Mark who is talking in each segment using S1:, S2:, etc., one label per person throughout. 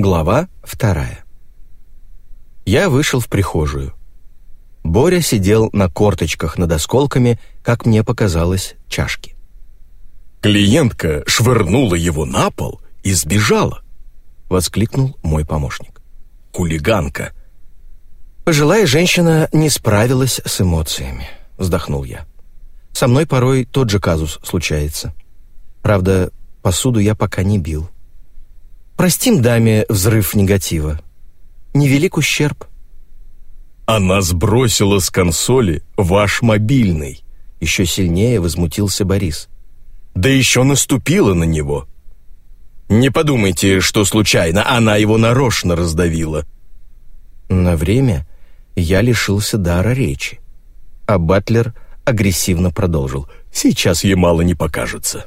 S1: Глава вторая. Я вышел в прихожую. Боря сидел на корточках над осколками, как мне показалось, чашки.
S2: «Клиентка швырнула его на пол и сбежала!» — воскликнул мой помощник. «Хулиганка!»
S1: «Пожилая женщина не справилась с эмоциями», — вздохнул я. «Со мной порой тот же казус случается. Правда, посуду я пока не бил». Простим даме взрыв негатива. Невелик ущерб.
S2: Она сбросила с консоли ваш мобильный.
S1: Еще сильнее возмутился Борис.
S2: Да еще наступила на него. Не подумайте, что случайно она его нарочно раздавила.
S1: На время я лишился дара речи. А Батлер агрессивно продолжил.
S2: «Сейчас ей мало не покажется».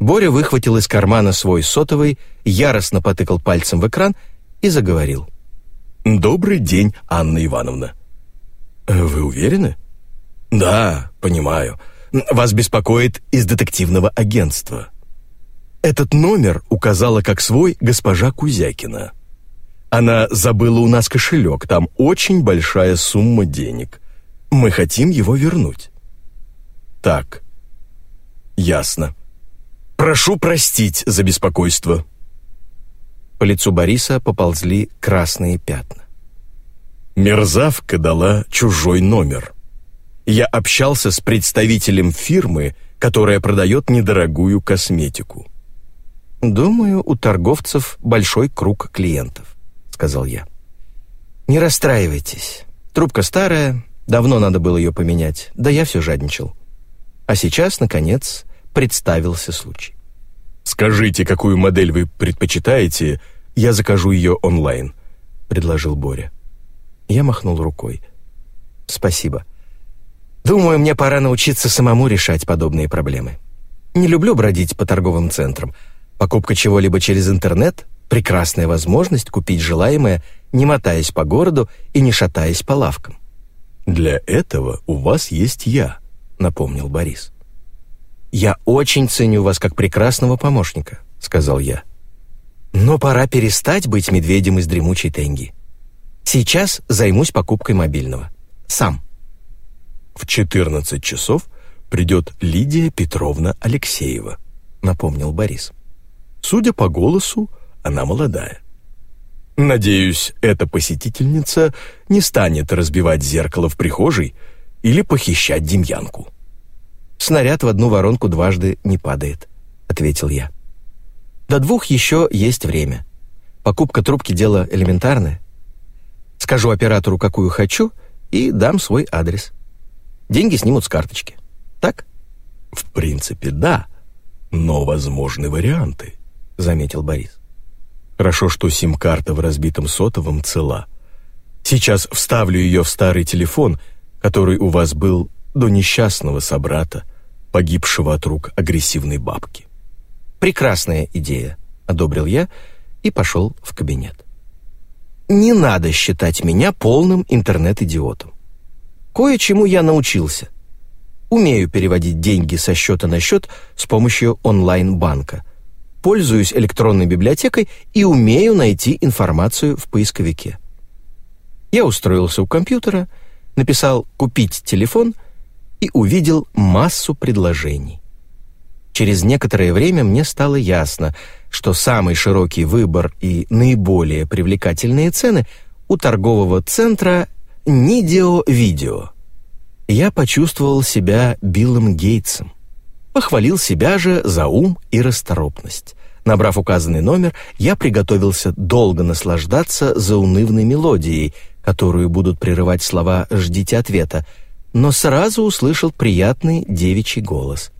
S1: Боря выхватил из кармана свой сотовый, яростно потыкал пальцем в экран и заговорил.
S2: «Добрый день, Анна Ивановна».
S1: «Вы уверены?»
S2: «Да, понимаю. Вас беспокоит из детективного агентства. Этот номер указала как свой госпожа Кузякина. Она забыла у нас кошелек, там очень большая сумма денег. Мы хотим его вернуть». «Так, ясно. Прошу простить за беспокойство».
S1: По лицу Бориса поползли красные пятна.
S2: Мерзавка дала чужой номер. Я общался с представителем фирмы, которая продает недорогую косметику.
S1: «Думаю, у торговцев большой круг клиентов», — сказал я. «Не расстраивайтесь. Трубка старая, давно надо было ее поменять, да я все жадничал. А сейчас, наконец, представился случай.
S2: «Скажите, какую модель вы предпочитаете, я закажу ее онлайн», — предложил Боря.
S1: Я махнул рукой. «Спасибо. Думаю, мне пора научиться самому решать подобные проблемы. Не люблю бродить по торговым центрам. Покупка чего-либо через интернет — прекрасная возможность купить желаемое, не мотаясь по городу и не шатаясь по лавкам».
S2: «Для этого у вас есть я», — напомнил Борис.
S1: «Я очень ценю вас как прекрасного помощника», — сказал я. «Но пора перестать быть медведем из дремучей тенги. Сейчас займусь покупкой мобильного. Сам».
S2: «В 14 часов придет Лидия Петровна Алексеева», — напомнил Борис. «Судя по голосу, она молодая. Надеюсь, эта посетительница не станет разбивать зеркало в прихожей или похищать Демьянку».
S1: «Снаряд в одну воронку дважды не падает», — ответил я. «До двух еще есть время. Покупка трубки — дело элементарное. Скажу оператору, какую хочу, и дам свой адрес. Деньги снимут с карточки. Так?»
S2: «В принципе, да, но возможны варианты», — заметил Борис. «Хорошо, что сим-карта в разбитом сотовом цела. Сейчас вставлю ее в старый телефон, который у вас был до несчастного собрата, погибшего от рук агрессивной бабки.
S1: «Прекрасная идея», — одобрил я и пошел в кабинет. «Не надо считать меня полным интернет-идиотом. Кое-чему я научился. Умею переводить деньги со счета на счет с помощью онлайн-банка. Пользуюсь электронной библиотекой и умею найти информацию в поисковике. Я устроился у компьютера, написал «купить телефон» и увидел массу предложений. Через некоторое время мне стало ясно, что самый широкий выбор и наиболее привлекательные цены у торгового центра «Нидео-видео». Я почувствовал себя Биллом Гейтсом. Похвалил себя же за ум и расторопность. Набрав указанный номер, я приготовился долго наслаждаться заунывной мелодией, которую будут прерывать слова «ждите ответа», но сразу услышал приятный девичий голос.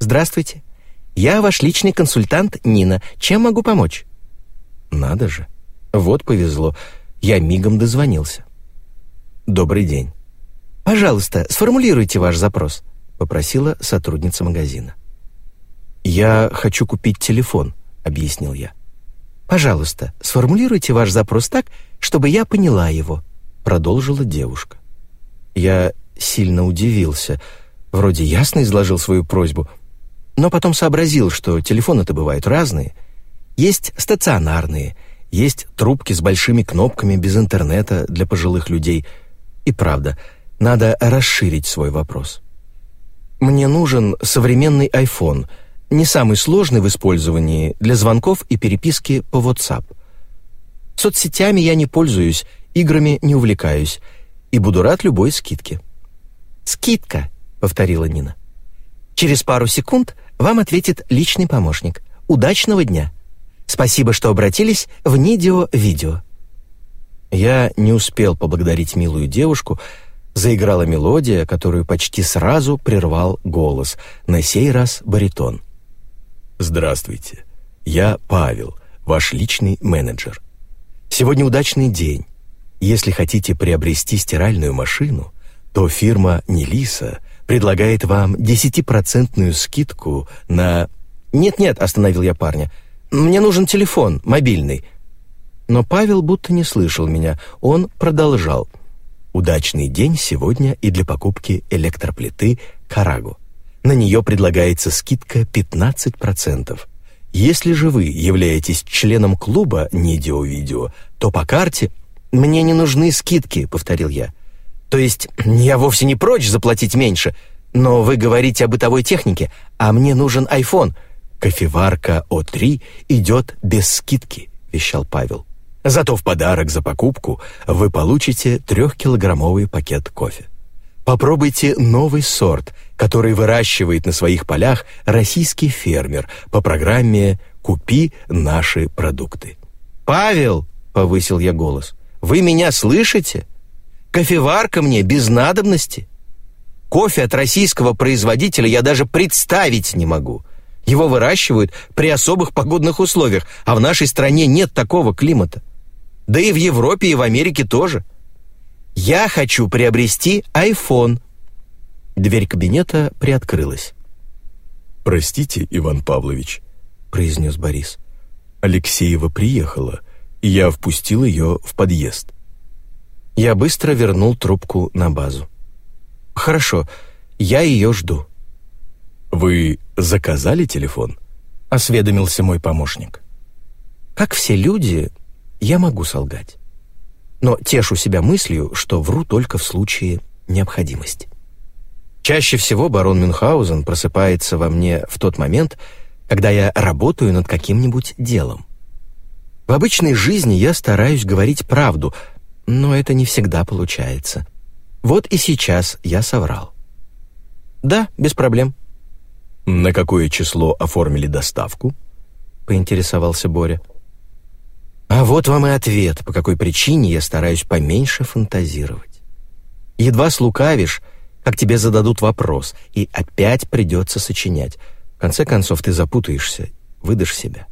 S1: «Здравствуйте. Я ваш личный консультант Нина. Чем могу помочь?» «Надо же. Вот повезло. Я мигом дозвонился». «Добрый день. Пожалуйста, сформулируйте ваш запрос», — попросила сотрудница магазина. «Я хочу купить телефон», — объяснил я. «Пожалуйста, сформулируйте ваш запрос так, чтобы я поняла его», — продолжила девушка. Я сильно удивился. Вроде ясно изложил свою просьбу, но потом сообразил, что телефоны-то бывают разные. Есть стационарные, Есть трубки с большими кнопками без интернета для пожилых людей. И правда, надо расширить свой вопрос. Мне нужен современный iPhone, не самый сложный в использовании для звонков и переписки по WhatsApp. Соцсетями я не пользуюсь, играми не увлекаюсь и буду рад любой скидке. «Скидка», — повторила Нина. «Через пару секунд вам ответит личный помощник. Удачного дня! Спасибо, что обратились в Нидио-видео». Я не успел поблагодарить милую девушку, заиграла мелодия, которую почти сразу прервал голос, на сей раз баритон.
S2: «Здравствуйте, я Павел, ваш личный менеджер. Сегодня удачный день. Если хотите приобрести стиральную машину, то фирма Нелиса предлагает вам 10% скидку на...
S1: «Нет-нет», — остановил я парня, — «мне нужен телефон, мобильный». Но Павел будто не слышал меня, он продолжал.
S2: «Удачный день сегодня и для покупки электроплиты «Карагу». На нее предлагается скидка 15%. Если же вы являетесь членом клуба «Нидио-видео», то по карте
S1: «Мне не нужны скидки», — повторил я. «То есть я вовсе не прочь заплатить меньше, но вы говорите о бытовой технике, а мне нужен iPhone».
S2: «Кофеварка О3 идет без скидки», — вещал Павел. «Зато в подарок за покупку вы получите трехкилограммовый пакет кофе. Попробуйте новый сорт, который выращивает на своих полях российский фермер по программе «Купи наши продукты».
S1: «Павел!» — повысил я голос. Вы меня слышите? Кофеварка мне без надобности. Кофе от российского производителя я даже представить не могу. Его выращивают при особых погодных условиях, а в нашей стране нет такого климата. Да и в Европе, и в Америке тоже. Я хочу приобрести iPhone. Дверь кабинета приоткрылась.
S2: «Простите, Иван Павлович», — произнес Борис. «Алексеева приехала и я впустил ее в подъезд.
S1: Я быстро вернул трубку на базу. «Хорошо, я ее жду».
S2: «Вы заказали телефон?» — осведомился мой помощник.
S1: «Как все люди, я могу солгать. Но тешу себя мыслью, что вру только в случае необходимости. Чаще всего барон Мюнхгаузен просыпается во мне в тот момент, когда я работаю над каким-нибудь делом. В обычной жизни я стараюсь говорить правду, но это не всегда получается. Вот и сейчас я соврал. Да, без проблем.
S2: На какое число оформили доставку?
S1: Поинтересовался Боря. А вот вам и ответ, по какой причине я стараюсь поменьше фантазировать. Едва слукавишь, как тебе зададут вопрос, и опять придется сочинять. В конце концов ты запутаешься, выдашь себя.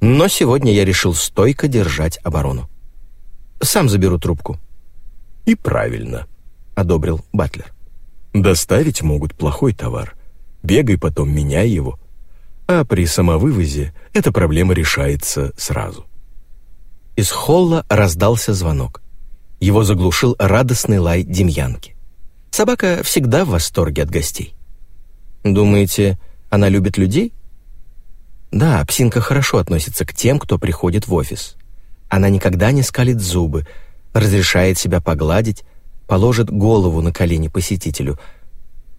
S1: Но сегодня я решил стойко держать оборону. Сам заберу трубку.
S2: И правильно, одобрил Батлер. Доставить могут плохой товар. Бегай потом, меняй его. А при самовывозе эта проблема решается сразу.
S1: Из холла раздался звонок. Его заглушил радостный лай Демьянки. Собака всегда в восторге от гостей. Думаете, она любит людей? Да, псинка хорошо относится к тем, кто приходит в офис. Она никогда не скалит зубы, разрешает себя погладить, положит голову на колени посетителю.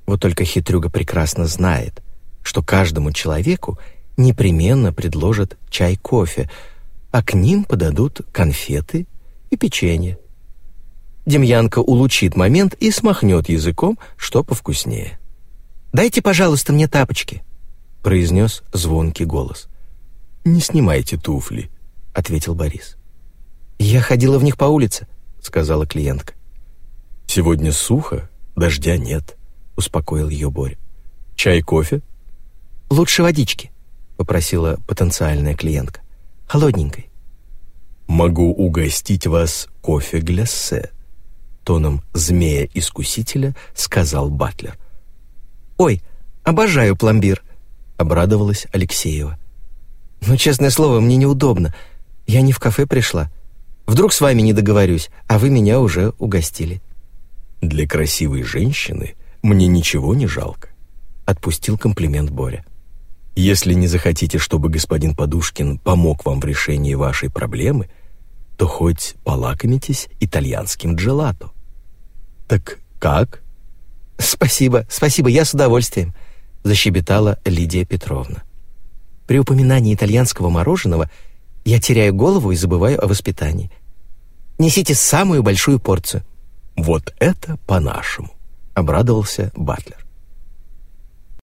S1: Вот только хитрюга прекрасно знает, что каждому человеку непременно предложат чай-кофе, а к ним подадут конфеты и печенье. Демьянка улучит момент и смахнет языком, что повкуснее. «Дайте, пожалуйста, мне тапочки», — произнес звонкий голос.
S2: «Не снимайте туфли», — ответил Борис.
S1: «Я ходила в них по улице», — сказала клиентка.
S2: «Сегодня сухо, дождя нет», — успокоил ее Боря. «Чай, кофе?»
S1: «Лучше водички», — попросила потенциальная клиентка. «Холодненькой».
S2: «Могу угостить вас кофе гляссе», — тоном змея-искусителя сказал Батлер.
S1: «Ой, обожаю пломбир»,
S2: обрадовалась Алексеева.
S1: «Ну, честное слово, мне неудобно. Я не в кафе пришла. Вдруг с вами не договорюсь, а вы меня уже угостили».
S2: «Для красивой женщины мне ничего не жалко», — отпустил комплимент Боря. Если не захотите, чтобы господин Подушкин помог вам в решении вашей проблемы, то хоть полакомитесь итальянским джелато. Так как?
S1: Спасибо, спасибо, я с удовольствием, защебетала Лидия Петровна. При упоминании итальянского мороженого я теряю голову и забываю о воспитании. Несите самую большую порцию.
S2: Вот это по-нашему, обрадовался Батлер.